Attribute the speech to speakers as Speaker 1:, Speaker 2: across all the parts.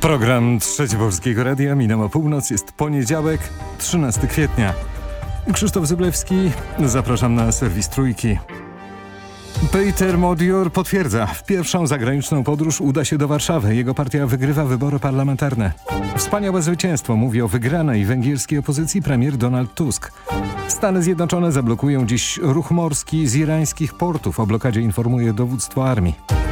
Speaker 1: Program Trzeci Polskiego Radia minęła północ, jest poniedziałek, 13 kwietnia. Krzysztof Zyblewski, zapraszam na serwis Trójki. Peter Modior potwierdza, w pierwszą zagraniczną podróż uda się do Warszawy. Jego partia wygrywa wybory parlamentarne. Wspaniałe zwycięstwo, mówi o wygranej węgierskiej opozycji premier Donald Tusk. Stany Zjednoczone zablokują dziś ruch morski z irańskich portów. O blokadzie informuje dowództwo armii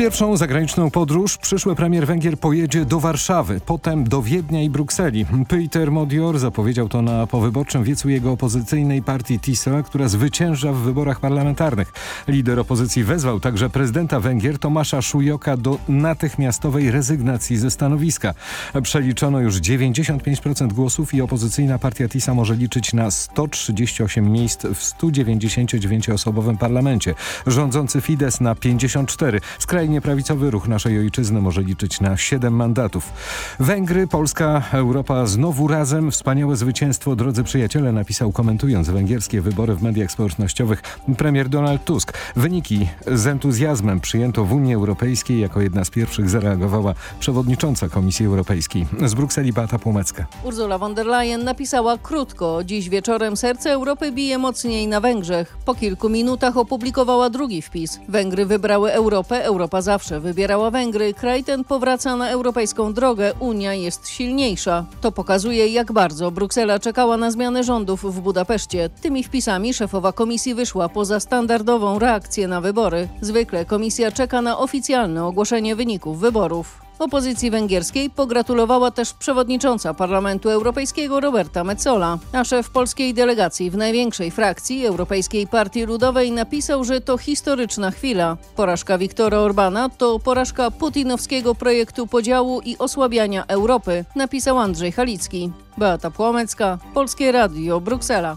Speaker 1: pierwszą zagraniczną podróż przyszły premier Węgier pojedzie do Warszawy, potem do Wiednia i Brukseli. Peter Modior zapowiedział to na powyborczym wiecu jego opozycyjnej partii TISA, która zwycięża w wyborach parlamentarnych. Lider opozycji wezwał także prezydenta Węgier Tomasza Szujoka do natychmiastowej rezygnacji ze stanowiska. Przeliczono już 95% głosów i opozycyjna partia TISA może liczyć na 138 miejsc w 199-osobowym parlamencie. Rządzący Fidesz na 54. Skrajnie skrajnie prawicowy ruch naszej ojczyzny może liczyć na 7 mandatów. Węgry, Polska, Europa znowu razem. Wspaniałe zwycięstwo, drodzy przyjaciele, napisał komentując węgierskie wybory w mediach społecznościowych premier Donald Tusk. Wyniki z entuzjazmem przyjęto w Unii Europejskiej. Jako jedna z pierwszych zareagowała przewodnicząca Komisji Europejskiej. Z Brukseli Beata Płomecka.
Speaker 2: Ursula von der Leyen napisała krótko. Dziś wieczorem serce Europy bije mocniej na Węgrzech. Po kilku minutach opublikowała drugi wpis. Węgry wybrały Europę, Europa zawsze wybierała Węgry, kraj ten powraca na europejską drogę, Unia jest silniejsza. To pokazuje, jak bardzo Bruksela czekała na zmianę rządów w Budapeszcie. Tymi wpisami szefowa komisji wyszła poza standardową reakcję na wybory. Zwykle komisja czeka na oficjalne ogłoszenie wyników wyborów. Opozycji węgierskiej pogratulowała też przewodnicząca Parlamentu Europejskiego Roberta Metzola, a szef polskiej delegacji w największej frakcji Europejskiej Partii Ludowej napisał, że to historyczna chwila. Porażka Viktora Orbana to porażka putinowskiego projektu podziału i osłabiania Europy, napisał Andrzej Halicki. Beata Płomecka, Polskie Radio, Bruksela.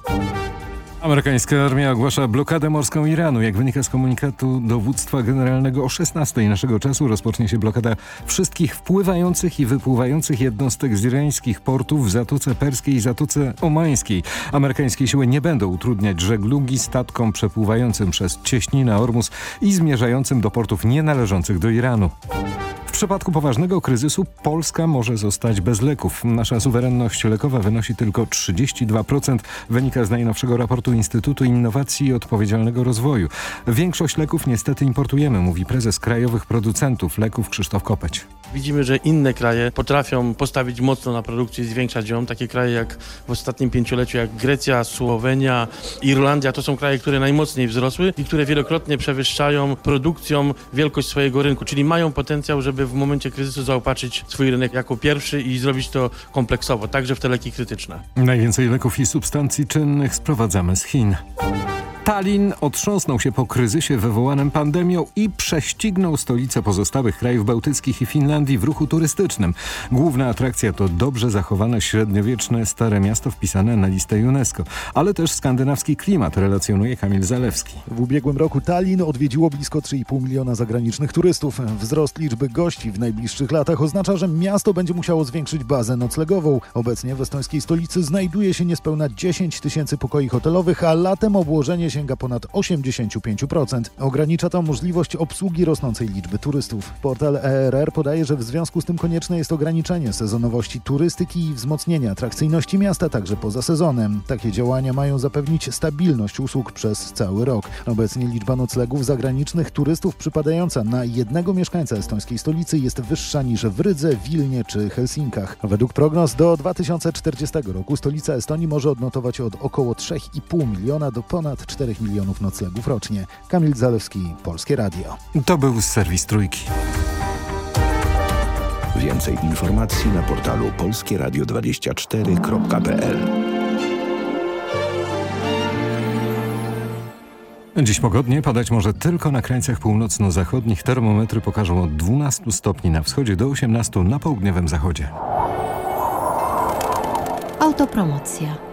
Speaker 1: Amerykańska armia ogłasza blokadę morską Iranu. Jak wynika z komunikatu dowództwa generalnego o 16 naszego czasu rozpocznie się blokada wszystkich wpływających i wypływających jednostek z irańskich portów w Zatoce Perskiej i Zatoce Omańskiej. Amerykańskie siły nie będą utrudniać żeglugi statkom przepływającym przez cieśninę Ormus i zmierzającym do portów nienależących do Iranu. W przypadku poważnego kryzysu Polska może zostać bez leków. Nasza suwerenność lekowa wynosi tylko 32%, wynika z najnowszego raportu Instytutu Innowacji i Odpowiedzialnego Rozwoju. Większość leków niestety importujemy, mówi prezes krajowych producentów leków Krzysztof Kopeć.
Speaker 3: Widzimy, że inne kraje potrafią postawić mocno na produkcję i zwiększać ją. Takie kraje jak w ostatnim pięcioleciu, jak Grecja, Słowenia, Irlandia, to są kraje, które najmocniej wzrosły i które wielokrotnie przewyższają produkcją wielkość swojego rynku, czyli mają potencjał, żeby w momencie kryzysu zaopatrzyć swój rynek jako pierwszy i zrobić to kompleksowo, także w te leki krytyczne.
Speaker 1: Najwięcej leków i substancji czynnych sprowadzamy z Chin. Tallin otrząsnął się po kryzysie wywołanym pandemią i prześcignął stolicę pozostałych krajów bałtyckich i Finlandii w ruchu turystycznym. Główna atrakcja to dobrze zachowane średniowieczne stare miasto wpisane na listę UNESCO, ale też skandynawski klimat, relacjonuje Kamil Zalewski.
Speaker 4: W ubiegłym roku Tallin odwiedziło blisko 3,5 miliona zagranicznych turystów. Wzrost liczby gości w najbliższych latach oznacza, że miasto będzie musiało zwiększyć bazę noclegową. Obecnie w estońskiej stolicy znajduje się niespełna 10 tysięcy pokoi hotelowych, a latem obłożenie sięga ponad 85%. Ogranicza to możliwość obsługi rosnącej liczby turystów. Portal ERR podaje, że w związku z tym konieczne jest ograniczenie sezonowości turystyki i wzmocnienie atrakcyjności miasta także poza sezonem. Takie działania mają zapewnić stabilność usług przez cały rok. Obecnie liczba noclegów zagranicznych turystów przypadająca na jednego mieszkańca estońskiej stolicy jest wyższa niż w Rydze, Wilnie czy Helsinkach. Według prognoz do 2040 roku stolica Estonii może odnotować od około 3,5 miliona do ponad 4 4 milionów noclegów rocznie. Kamil Zalewski, Polskie Radio.
Speaker 1: To był serwis Trójki.
Speaker 5: Więcej informacji na portalu polskieradio24.pl
Speaker 1: Dziś pogodnie, padać może tylko na krańcach północno-zachodnich. Termometry pokażą od 12 stopni na wschodzie do 18 na południowym zachodzie.
Speaker 6: Autopromocja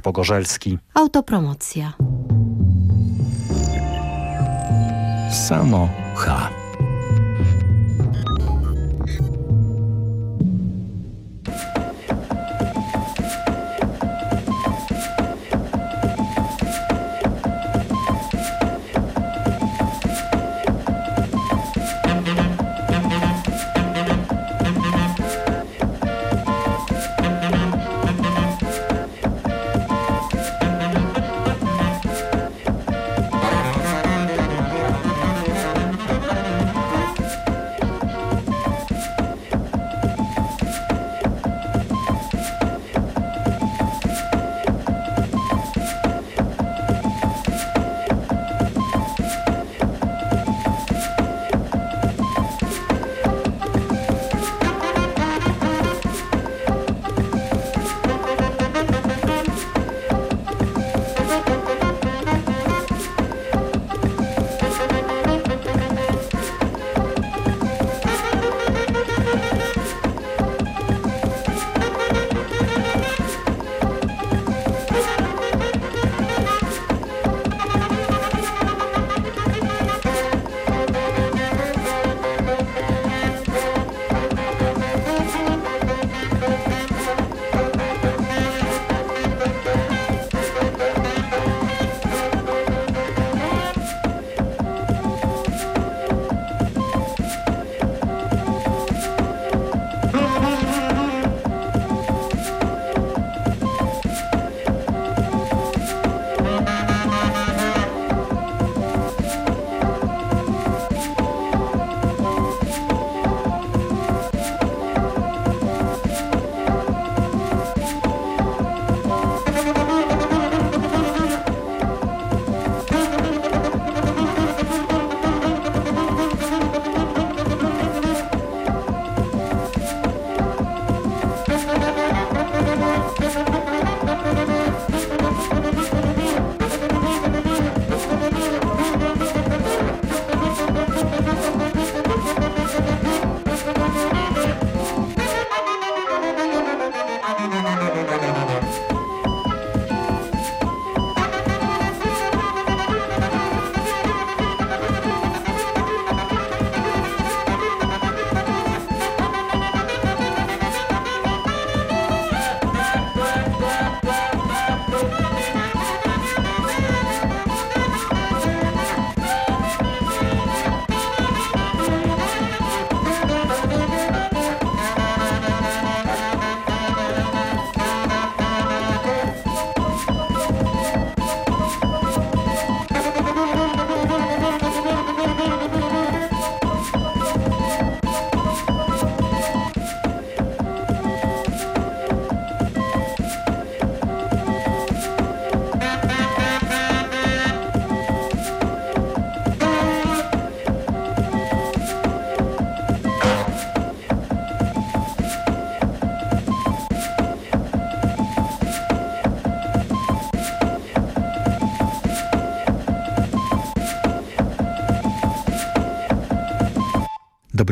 Speaker 6: Pogorzelski.
Speaker 7: Autopromocja.
Speaker 5: Samo H.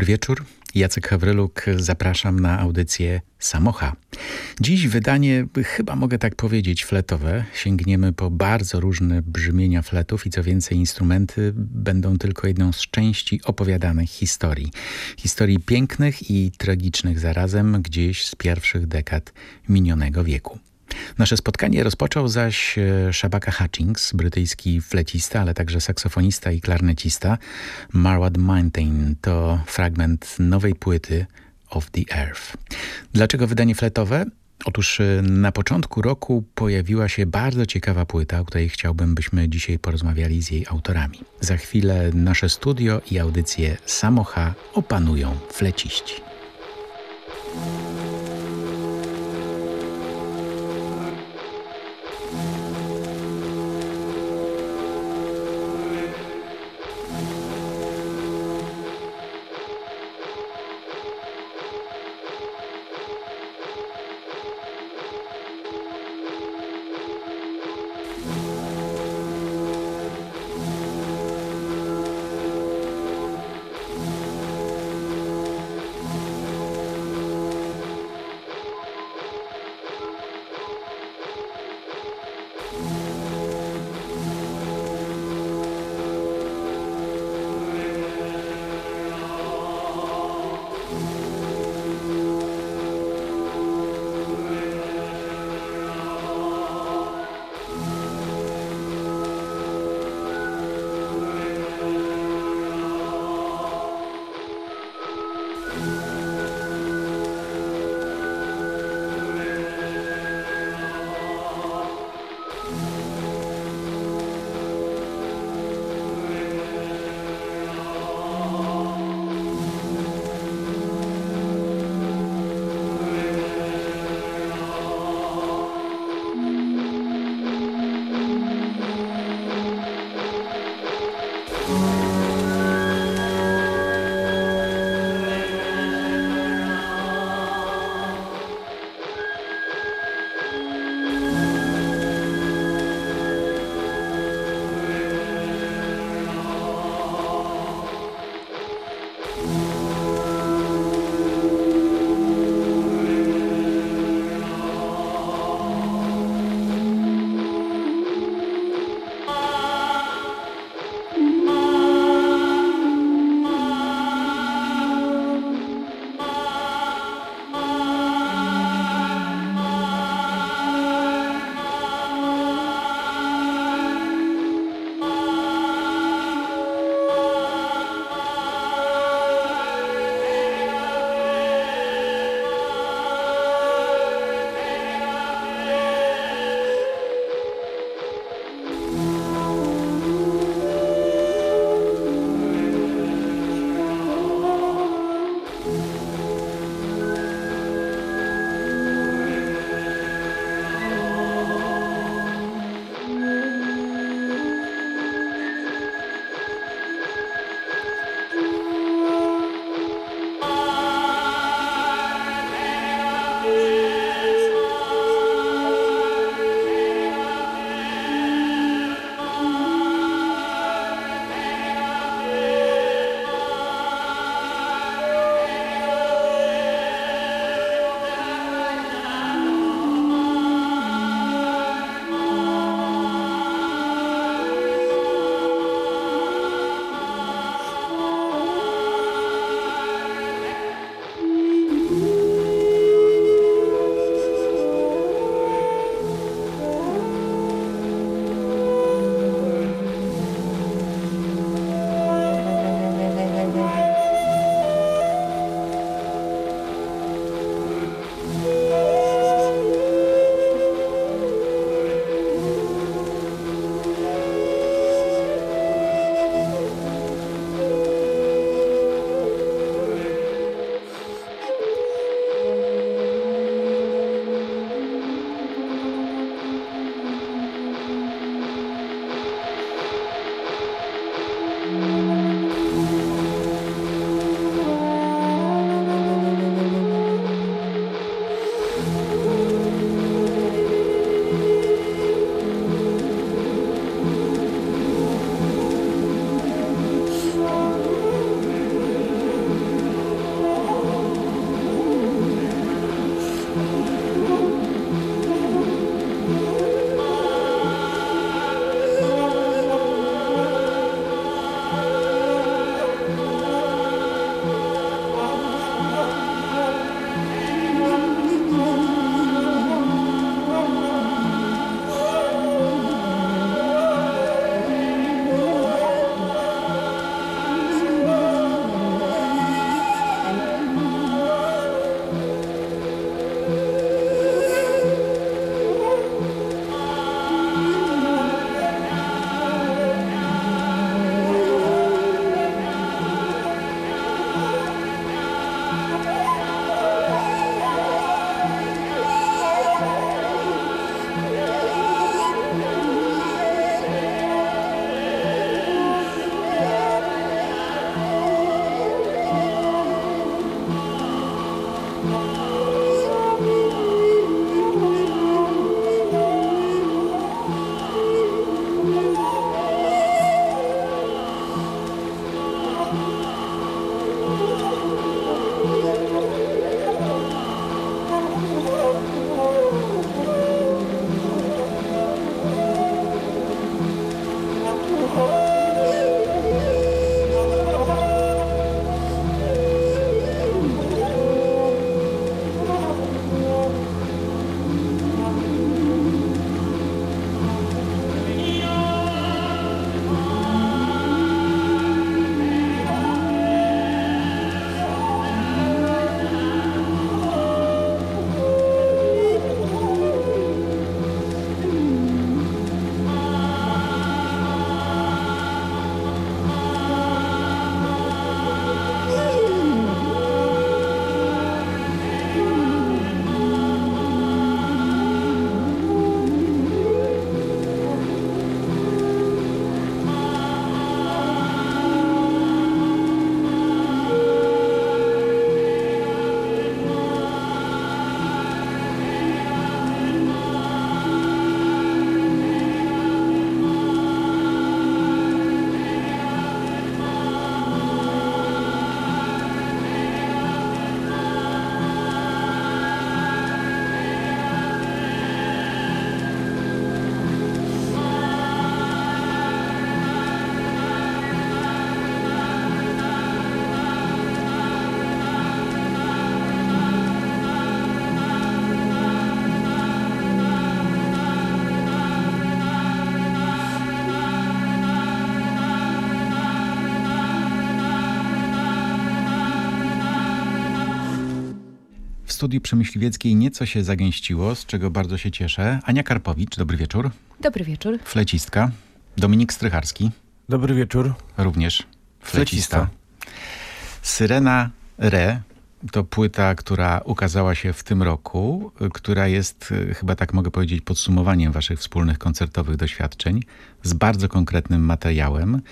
Speaker 8: wieczór. Jacek Hawryluk, zapraszam na audycję Samocha. Dziś wydanie, chyba mogę tak powiedzieć, fletowe. Sięgniemy po bardzo różne brzmienia fletów i co więcej instrumenty będą tylko jedną z części opowiadanych historii. Historii pięknych i tragicznych zarazem gdzieś z pierwszych dekad minionego wieku. Nasze spotkanie rozpoczął zaś e, Shabaka Hutchings, brytyjski flecista, ale także saksofonista i klarnecista. Marwad Mountain to fragment nowej płyty Of the Earth. Dlaczego wydanie fletowe? Otóż e, na początku roku pojawiła się bardzo ciekawa płyta, o której chciałbym, byśmy dzisiaj porozmawiali z jej autorami. Za chwilę nasze studio i audycje Samocha opanują fleciści. Studiu przy Myśliwieckiej nieco się zagęściło, z czego bardzo się cieszę. Ania Karpowicz, dobry wieczór.
Speaker 7: Dobry wieczór.
Speaker 8: Flecistka. Dominik Strycharski,
Speaker 9: Dobry wieczór.
Speaker 8: również flecista.
Speaker 9: Flecista.
Speaker 8: Syrena Re to płyta, która ukazała się w tym roku, która jest, y, chyba tak mogę powiedzieć, podsumowaniem waszych wspólnych koncertowych doświadczeń z bardzo konkretnym materiałem.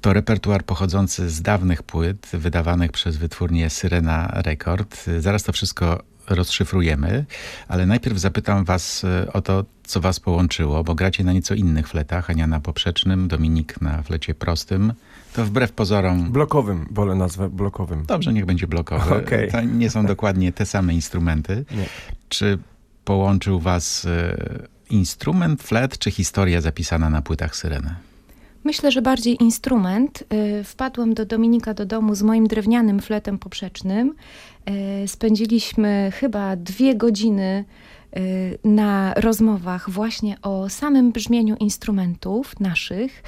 Speaker 8: To repertuar pochodzący z dawnych płyt, wydawanych przez wytwórnię Syrena Record. Y, Zaraz to wszystko rozszyfrujemy, ale najpierw zapytam was y, o to, co was połączyło, bo gracie na nieco innych fletach, Ania na poprzecznym, Dominik na flecie prostym. To wbrew pozorom
Speaker 9: Blokowym, wolę nazwę blokowym.
Speaker 8: Dobrze, niech będzie blokowy.
Speaker 9: Okej.
Speaker 8: To nie są dokładnie te same instrumenty.
Speaker 9: Nie.
Speaker 8: Czy połączył was e, instrument, flet, czy historia zapisana na płytach Syreny?
Speaker 7: Myślę, że bardziej instrument. Y, Wpadłam do Dominika do domu z moim drewnianym fletem poprzecznym. Y, Spędziliśmy chyba dwie godziny y, na rozmowach właśnie o samym brzmieniu instrumentów naszych.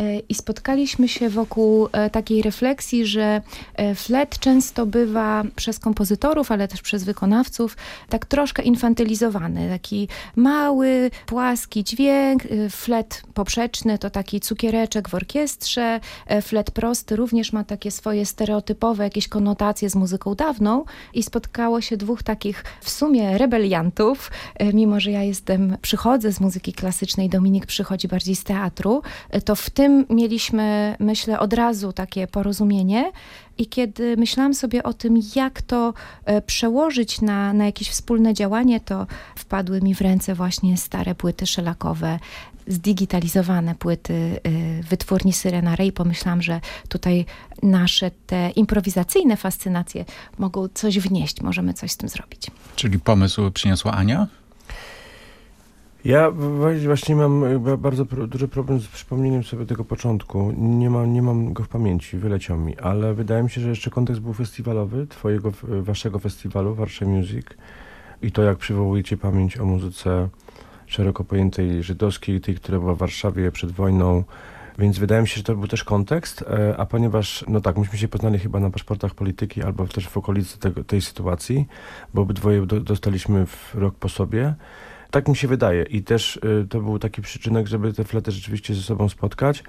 Speaker 7: Y, I spotkaliśmy się wokół e, takiej refleksji, że e, flet często bywa przez kompozytorów, ale też przez wykonawców tak troszkę infantylizowany. Taki mały, płaski dźwięk, flet poprzeczny to taki cukiereczek w orkiestrze, e, flet prosty również ma takie swoje stereotypowe jakieś konotacje z muzyką dawną i spotkało się dwóch takich w sumie rebeliantów, e, mimo że ja jestem, przychodzę z muzyki klasycznej, Dominik przychodzi bardziej z teatru, e, to w tym mieliśmy, myślę, od razu takie porozumienie i kiedy myślałam sobie o tym, jak to e, przełożyć na, na jakieś wspólne działanie, to wpadły mi w ręce właśnie stare płyty szelakowe, zdigitalizowane płyty y, wytwórni Syrena Ray. Pomyślałam, że tutaj nasze te improwizacyjne fascynacje mogą coś wnieść, możemy coś z tym zrobić.
Speaker 8: Czyli pomysł przyniosła Ania?
Speaker 9: Ja właśnie mam ba- bardzo duży problem z przypomnieniem sobie tego początku. Nie mam, nie mam go w pamięci, wyleciał mi, ale wydaje mi się, że jeszcze kontekst był festiwalowy, twojego, waszego festiwalu, Warszawa Music i to jak przywołujecie pamięć o muzyce szeroko pojętej żydowskiej, tej, która była w Warszawie przed wojną, więc wydaje mi się, że to był też kontekst, e, a ponieważ, no tak, myśmy się poznali chyba na paszportach polityki albo też w okolicy tego, tej sytuacji, bo obydwoje do, dostaliśmy w rok po sobie, tak mi się wydaje i też y, to był taki przyczynek, żeby te flety rzeczywiście ze sobą spotkać.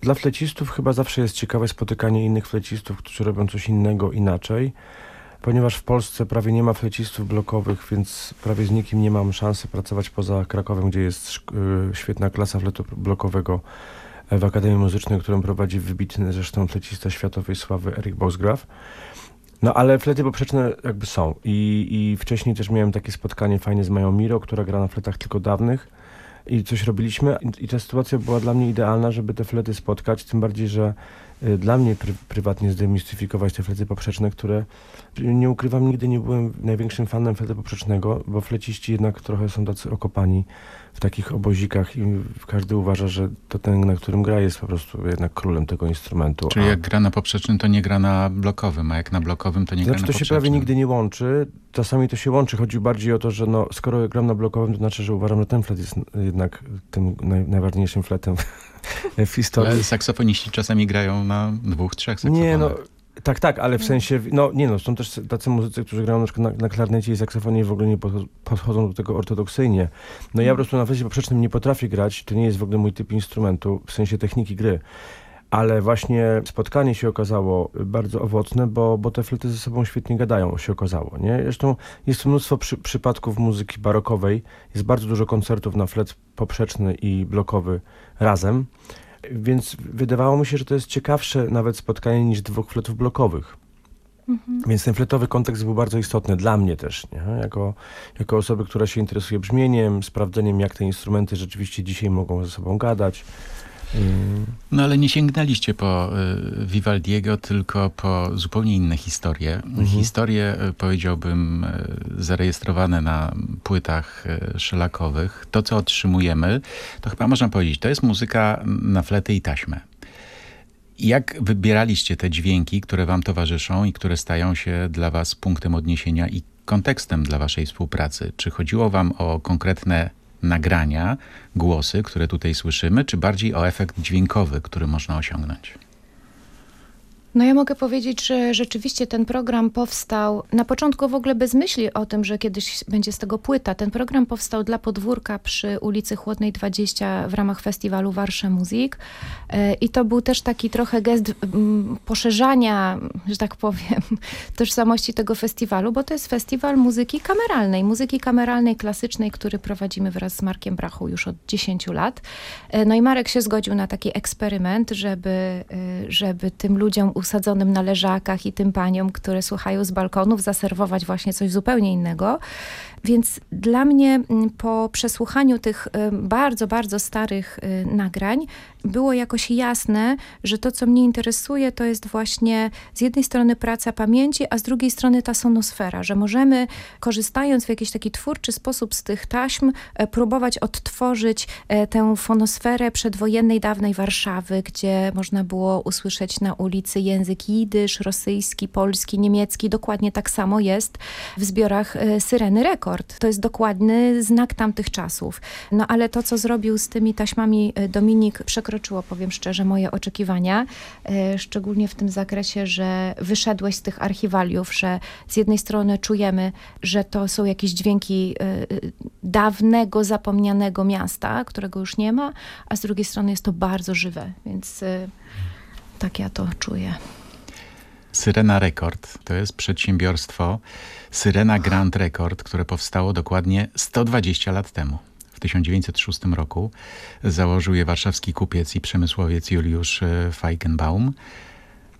Speaker 9: Dla flecistów chyba zawsze jest ciekawe spotykanie innych flecistów, którzy robią coś innego, inaczej. Ponieważ w Polsce prawie nie ma flecistów blokowych, więc prawie z nikim nie mam szansy pracować poza Krakowem, gdzie jest y, świetna klasa fletu blokowego w Akademii Muzycznej, którą prowadzi wybitny zresztą flecista światowej sławy Erik Bosgraf. No ale flety poprzeczne jakby są. I, i wcześniej też miałem takie spotkanie fajne z Mają Miro, która gra na fletach tylko dawnych. I coś robiliśmy. I, i ta sytuacja była dla mnie idealna, żeby te flety spotkać, tym bardziej, że y, dla mnie pry, prywatnie zdemistyfikować te flety poprzeczne, które nie ukrywam, nigdy nie byłem największym fanem fletu poprzecznego, bo fleciści jednak trochę są tacy okopani w takich obozikach i każdy uważa, że to ten, na którym gra jest po prostu jednak królem tego instrumentu.
Speaker 8: Czyli
Speaker 9: a-
Speaker 8: jak gra na poprzecznym, to nie gra na blokowym, a jak na blokowym, to nie
Speaker 9: znaczy
Speaker 8: gra na
Speaker 9: to się
Speaker 8: poprzecznym.
Speaker 9: prawie nigdy nie łączy. Czasami to się łączy. Chodzi bardziej o to, że no, skoro gram na blokowym, to znaczy, że uważam, że ten flet jest jednak tym naj, najważniejszym fletem w historii.
Speaker 8: Ale saksofoniści czasami grają na dwóch, trzech saksofonach.
Speaker 9: Nie, no tak, tak, ale w sensie, no nie no, są też tacy muzycy, którzy grają na przykład na, klarnecie i saksofonie i w ogóle nie podcho- podchodzą do tego ortodoksyjnie. No ja po prostu na flecie poprzecznym nie potrafię grać, to nie jest w ogóle mój typ instrumentu, w sensie techniki gry. Ale właśnie spotkanie się okazało bardzo owocne, bo, bo te flety ze sobą świetnie gadają, się okazało. Nie? Zresztą jest mnóstwo przy, przypadków muzyki barokowej. Jest bardzo dużo koncertów na flet poprzeczny i blokowy razem. Więc wydawało mi się, że to jest ciekawsze nawet spotkanie niż dwóch fletów blokowych. Więc ten fletowy kontekst był bardzo istotny dla mnie też, nie? Jako, jako osoby, która się interesuje brzmieniem, sprawdzeniem, jak te instrumenty rzeczywiście dzisiaj mogą ze sobą gadać.
Speaker 8: No ale nie sięgnęliście po y, Vivaldiego, tylko po zupełnie inne historie. Historie, y, powiedziałbym, y, zarejestrowane na płytach szelakowych. To, co otrzymujemy, to chyba można powiedzieć, to jest muzyka na flety i taśmę. Jak wybieraliście te dźwięki, które wam towarzyszą i które stają się dla was punktem odniesienia i kontekstem dla waszej współpracy? Czy chodziło wam o konkretne nagrania, głosy, które tutaj słyszymy, czy bardziej o efekt dźwiękowy, który można osiągnąć?
Speaker 7: No ja mogę powiedzieć, że rzeczywiście ten program powstał na początku w ogóle bez myśli o tym, że kiedyś będzie z tego płyta. Ten program powstał dla podwórka przy ulicy Chłodnej 20 w ramach festiwalu Warsza Muzik e, i to był też taki trochę gest poszerzania, że tak powiem, tożsamości tego festiwalu, bo to jest festiwal muzyki kameralnej, muzyki kameralnej klasycznej, który prowadzimy wraz z Markiem Brachą już od 10 lat. E, no i Marek się zgodził na taki eksperyment, żeby, e, żeby tym ludziom usadzonym na leżakach i tym paniom, które słuchają z balkonów, zaserwować właśnie coś zupełnie innego. Więc dla mnie mm, po przesłuchaniu tych bardzo, bardzo starych y, nagrań było jakoś jasne, że to, co mnie interesuje, to jest właśnie z jednej strony praca pamięci, a z drugiej strony ta sonosfera, że możemy korzystając w jakiś taki twórczy sposób z tych taśm, e, próbować odtworzyć e, tę fonosferę przedwojennej, dawnej Warszawy, gdzie można było usłyszeć na ulicy język jidysz, rosyjski, polski, niemiecki. Dokładnie tak samo jest w zbiorach e, Syreny Rekord. To jest dokładny znak tamtych czasów. No ale to, co zrobił z tymi taśmami Dominik, przekroczyło, powiem szczerze, moje oczekiwania. E, szczególnie w tym zakresie, że wyszedłeś z tych archiwaliów, że z jednej strony czujemy, że to są jakieś dźwięki e, dawnego, zapomnianego miasta, którego już nie ma, a z drugiej strony jest to bardzo żywe, więc tak ja to czuję.
Speaker 8: Syrena Record to jest przedsiębiorstwo Syrena Grand Record, które powstało dokładnie 120 lat temu. W 1906 roku założył je warszawski kupiec i przemysłowiec Juliusz e, Feigenbaum.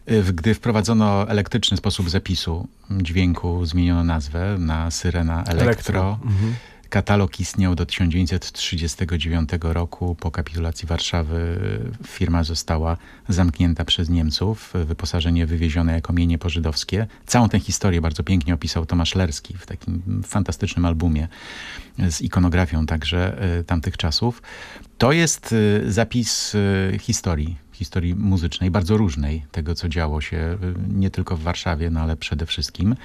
Speaker 8: E, gdy wprowadzono elektryczny sposób zapisu dźwięku, zmieniono nazwę na Syrena Elektro. Elektro. Mhm. Katalog istniał do 1939 roku. Po kapitulacji Warszawy firma została zamknięta przez Niemców. Wyposażenie wywiezione jako mienie pożydowskie. Całą tę historię bardzo pięknie opisał Tomasz Lerski w takim fantastycznym albumie z ikonografią także e, tamtych czasów. To jest e, zapis e, historii historii muzycznej, bardzo różnej tego, co działo się nie tylko w Warszawie, no ale przede wszystkim.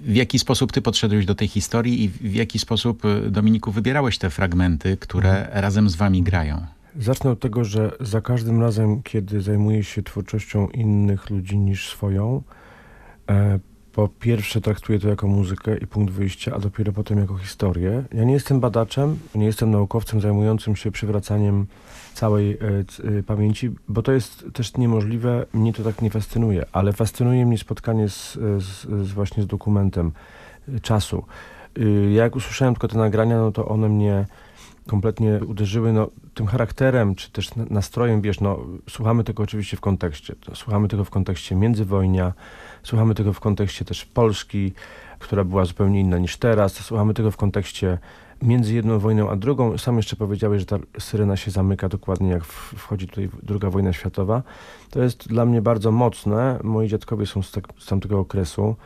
Speaker 8: W jaki sposób ty podszedłeś do tej historii i w jaki sposób, y, Dominiku, wybierałeś te fragmenty, które mhm. razem z wami grają?
Speaker 9: Zacznę od tego, że za każdym razem, kiedy zajmuję się twórczością innych ludzi niż swoją, e, po pierwsze traktuję to jako muzykę i punkt wyjścia, a dopiero potem jako historię. Ja nie jestem badaczem, nie jestem naukowcem zajmującym się przywracaniem całej e, e, pamięci, bo to jest też niemożliwe, mnie to tak nie fascynuje, ale fascynuje mnie spotkanie z, z, z właśnie z dokumentem e, czasu. Ja jak usłyszałem tylko te nagrania, no to one mnie kompletnie uderzyły no, tym charakterem, czy też nastrojem, wiesz, no, słuchamy tego oczywiście w kontekście. Słuchamy tego w kontekście międzywojnia, słuchamy tego w kontekście też Polski, która była zupełnie inna niż teraz, słuchamy tego w kontekście między jedną wojną a drugą. Sam jeszcze powiedziałeś, że ta syrena się zamyka dokładnie jak wchodzi tutaj druga wojna światowa. To jest dla mnie bardzo mocne. Moi dziadkowie są z, tak, z tamtego okresu.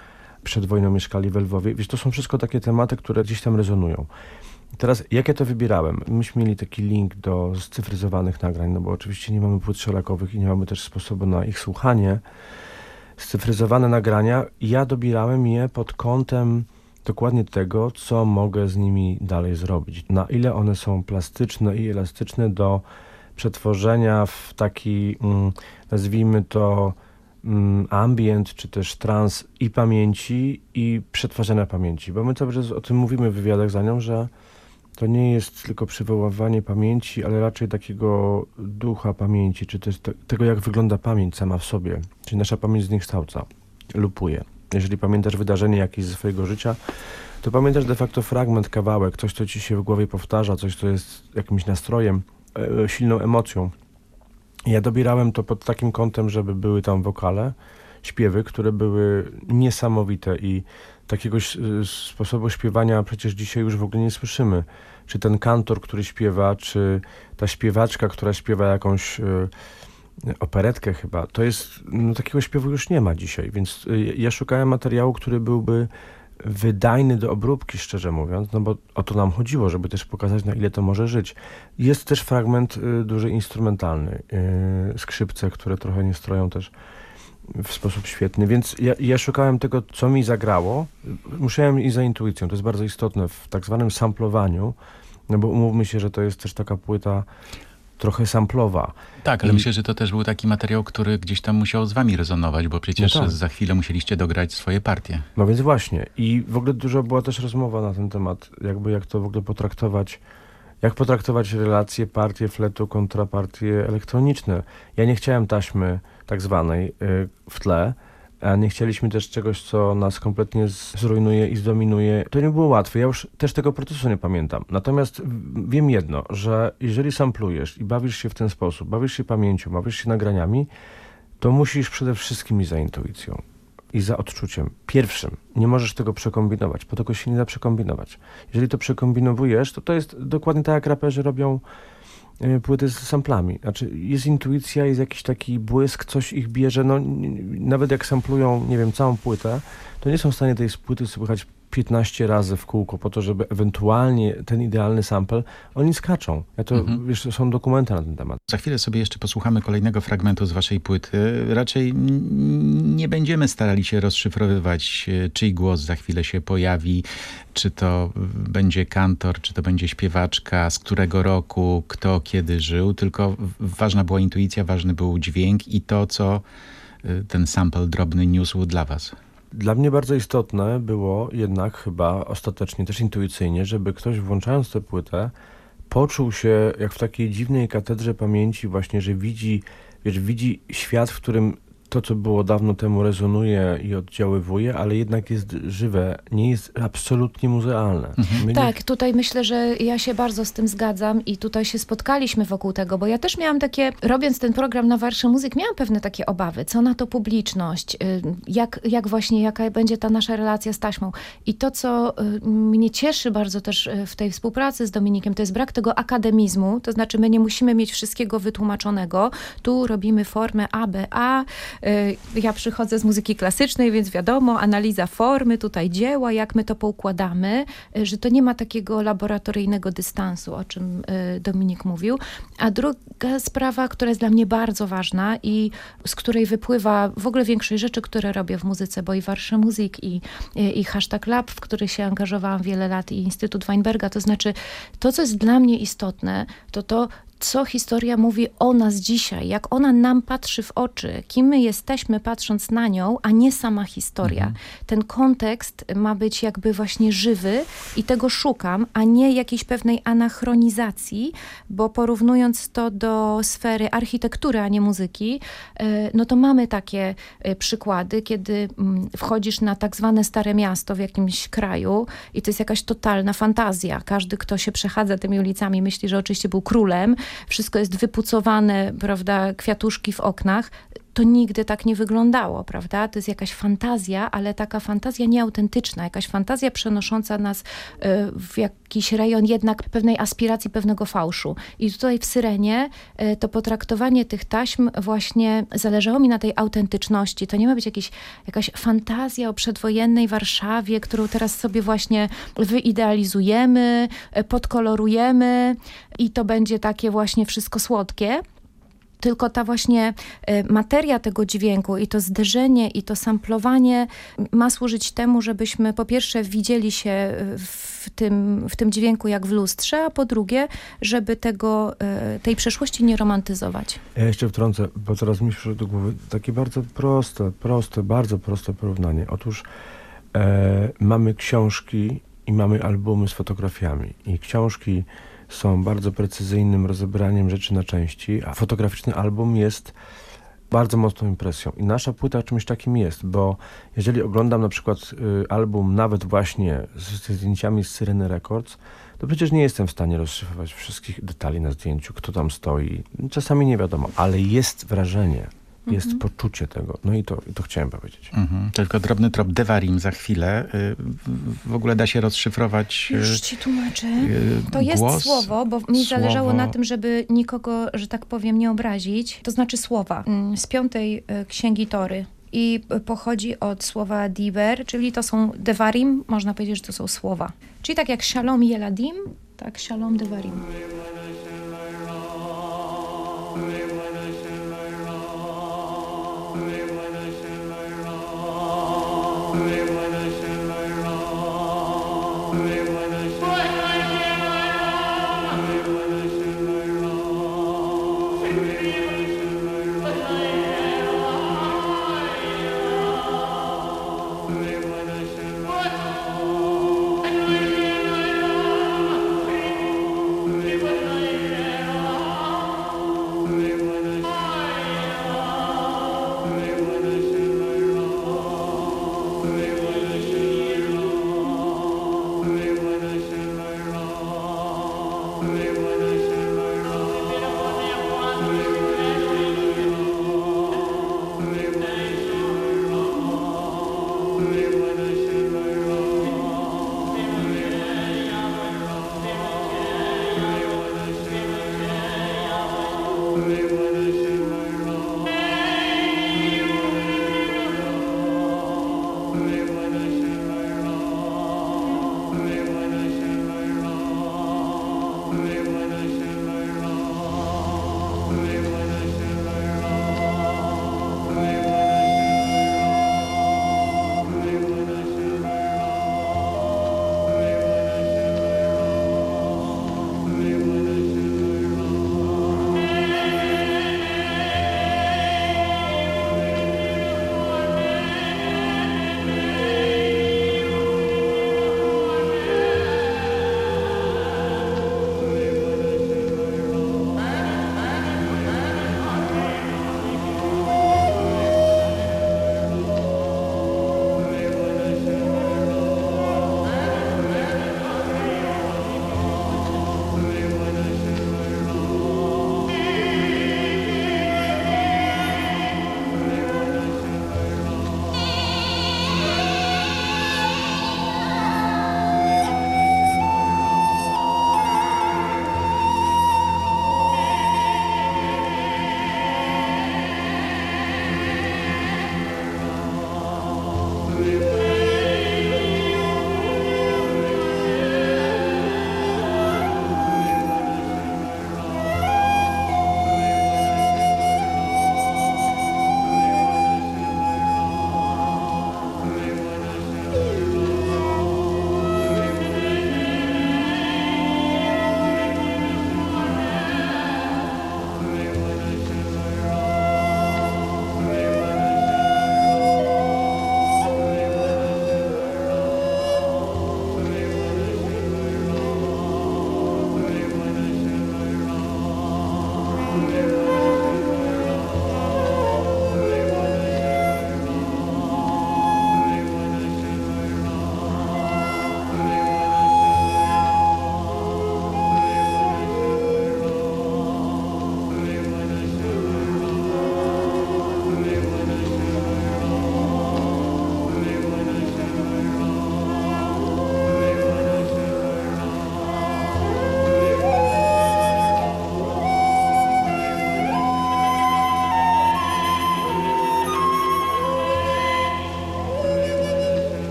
Speaker 9: Przed wojną mieszkali w Lwowie. Wiesz, to są wszystko takie tematy, które gdzieś tam rezonują. Teraz, jak ja to wybierałem? Myśmy mieli taki link do scyfryzowanych nagrań, no bo oczywiście nie mamy płyt szelakowych i nie mamy też sposobu na ich słuchanie. Scyfryzowane nagrania, ja dobierałem je pod kątem dokładnie tego, co mogę z nimi dalej zrobić. Na ile one są plastyczne i elastyczne do przetworzenia w taki, mm, nazwijmy to, mm, ambient, czy też trans i pamięci, i przetwarzania pamięci. Bo my cały czas o tym mówimy w wywiadach za nią, że to nie jest tylko przywoływanie pamięci, ale raczej takiego ducha pamięci, czy też te, tego, jak wygląda pamięć sama w sobie. Czyli nasza pamięć zniekształca, lupuje jeżeli pamiętasz wydarzenie jakieś ze swojego życia, to pamiętasz de facto fragment, kawałek, coś, co ci się w głowie powtarza, coś, co jest jakimś nastrojem, e, silną emocją. Ja dobierałem to pod takim kątem, żeby były tam wokale, śpiewy, które były niesamowite i takiego sposobu śpiewania przecież dzisiaj już w ogóle nie słyszymy. Czy ten kantor, który śpiewa, czy ta śpiewaczka, która śpiewa jakąś... E, operetkę chyba, to jest, no takiego śpiewu już nie ma dzisiaj, więc y, ja szukałem materiału, który byłby wydajny do obróbki, szczerze mówiąc, no bo o to nam chodziło, żeby też pokazać, na ile to może żyć. Jest też fragment y, duży instrumentalny, skrzypce, które trochę nie stroją też w sposób świetny, więc ja, ja szukałem tego, co mi zagrało. Musiałem i za intuicją, to jest bardzo istotne w tak zwanym samplowaniu, no bo umówmy się, że to jest też taka płyta trochę samplowa.
Speaker 8: Tak, ale
Speaker 9: I-
Speaker 8: myślę, że to też był taki materiał, który gdzieś tam musiał z wami rezonować, bo przecież
Speaker 9: No tak.
Speaker 8: za chwilę musieliście dograć swoje partie.
Speaker 9: No więc właśnie. I w ogóle dużo była też rozmowa na ten temat, jakby jak to w ogóle potraktować, jak potraktować relacje partie fletu kontra partie elektroniczne. Ja nie chciałem taśmy tak zwanej y, w tle, a nie chcieliśmy też czegoś, co nas kompletnie zrujnuje i zdominuje. To nie było łatwe. Ja już też tego procesu nie pamiętam. Natomiast wiem jedno, że jeżeli samplujesz i bawisz się w ten sposób, bawisz się pamięcią, bawisz się nagraniami, to musisz przede wszystkim iść za intuicją i za odczuciem. Pierwszym. Nie możesz tego przekombinować, bo tego się nie da przekombinować. Jeżeli to przekombinowujesz, to to jest dokładnie tak, jak raperzy robią y, płyty z samplami. Znaczy jest intuicja, jest jakiś taki błysk, coś ich bierze. No, nawet jak samplują, nie wiem, całą płytę, to nie są w stanie tej płyty słychać 15 razy w kółko po to, żeby ewentualnie ten idealny sample, oni skaczą. Ja to,
Speaker 8: Mhm.
Speaker 9: wiesz, są dokumenty na ten temat.
Speaker 8: Za chwilę sobie jeszcze posłuchamy kolejnego fragmentu z waszej płyty. Raczej nie będziemy starali się rozszyfrowywać, e, czyj głos za chwilę się pojawi, czy to będzie kantor, czy to będzie śpiewaczka, z którego roku, kto kiedy żył, tylko ważna była intuicja, ważny był dźwięk i to, co e, ten sample drobny niósł dla was.
Speaker 9: Dla mnie bardzo istotne było jednak chyba ostatecznie też intuicyjnie, żeby ktoś włączając tę płytę poczuł się jak w takiej dziwnej katedrze pamięci właśnie, że widzi, wiesz, widzi świat, w którym to, co było dawno temu rezonuje i oddziaływuje, ale jednak jest żywe, nie jest absolutnie muzealne. My nie-
Speaker 7: Tak, tutaj myślę, że ja się bardzo z tym zgadzam i tutaj się spotkaliśmy wokół tego, bo ja też miałam takie, robiąc ten program na Warszy Muzyk, miałam pewne takie obawy, co na to publiczność, y, jak, jak właśnie, jaka będzie ta nasza relacja z taśmą. I to, co y, mnie cieszy bardzo też y, w tej współpracy z Dominikiem, to jest brak tego akademizmu, to znaczy my nie musimy mieć wszystkiego wytłumaczonego. Tu robimy formę ABA, ja przychodzę z muzyki klasycznej, więc wiadomo, analiza formy, tutaj dzieła, jak my to poukładamy, y, że to nie ma takiego laboratoryjnego dystansu, o czym y, Dominik mówił. A druga sprawa, która jest dla mnie bardzo ważna i z której wypływa w ogóle większość rzeczy, które robię w muzyce, bo i Warsza Muzyk i, i, i Hashtag Lab, w który się angażowałam wiele lat i Instytut Weinberga, to znaczy to, co jest dla mnie istotne, to to, co historia mówi o nas dzisiaj, jak ona nam patrzy w oczy, kim my jesteśmy patrząc na nią, a nie sama historia. Ten kontekst ma być jakby właśnie żywy i tego szukam, a nie jakiejś pewnej anachronizacji, bo porównując to do sfery architektury, a nie muzyki, e, no to mamy takie e, przykłady, kiedy mm, wchodzisz na tak zwane stare miasto w jakimś kraju i to jest jakaś totalna fantazja. Każdy, kto się przechadza tymi ulicami, myśli, że oczywiście był królem, wszystko jest wypucowane, prawda, kwiatuszki w oknach. To nigdy tak nie wyglądało, prawda? To jest jakaś fantazja, ale taka fantazja nieautentyczna, jakaś fantazja przenosząca nas y, w jakiś rejon jednak pewnej aspiracji, pewnego fałszu. I tutaj w Syrenie y, to potraktowanie tych taśm właśnie zależało mi na tej autentyczności. To nie ma być jakiś, jakaś fantazja o przedwojennej Warszawie, którą teraz sobie właśnie wyidealizujemy, y, podkolorujemy i to będzie takie właśnie wszystko słodkie. Tylko ta właśnie e, materia tego dźwięku i to zderzenie i to samplowanie ma służyć temu, żebyśmy po pierwsze widzieli się e, w tym, w tym dźwięku jak w lustrze, a po drugie, żeby tego, e, tej przeszłości nie romantyzować.
Speaker 9: Ja jeszcze wtrącę, bo teraz mi przyszło do głowy takie bardzo proste, proste, bardzo proste porównanie. Otóż e, mamy książki i mamy albumy z fotografiami. I książki są bardzo precyzyjnym rozebraniem rzeczy na części, a fotograficzny album jest bardzo mocną impresją. I nasza płyta czymś takim jest, bo jeżeli oglądam na przykład y, album nawet właśnie z, zdjęciami z Syreny Records, to przecież nie jestem w stanie rozszyfrować wszystkich detali na zdjęciu, kto tam stoi. Czasami nie wiadomo, ale jest wrażenie, jest poczucie tego. No i to, to chciałem powiedzieć.
Speaker 8: Mhm. Tylko drobny trop Devarim za chwilę. Y, w- ogóle da się rozszyfrować y,
Speaker 7: Już ci tłumaczę.
Speaker 8: y,
Speaker 7: To jest
Speaker 8: głos.
Speaker 7: słowo, bo mi zależało
Speaker 8: słowo.
Speaker 7: na tym, żeby nikogo, że tak powiem, nie obrazić. To znaczy słowa mm, z piątej księgi Tory. I pochodzi od słowa diber, czyli to są devarim, można powiedzieć, że to są słowa. Czyli tak jak shalom yeladim, tak shalom devarim. Amen.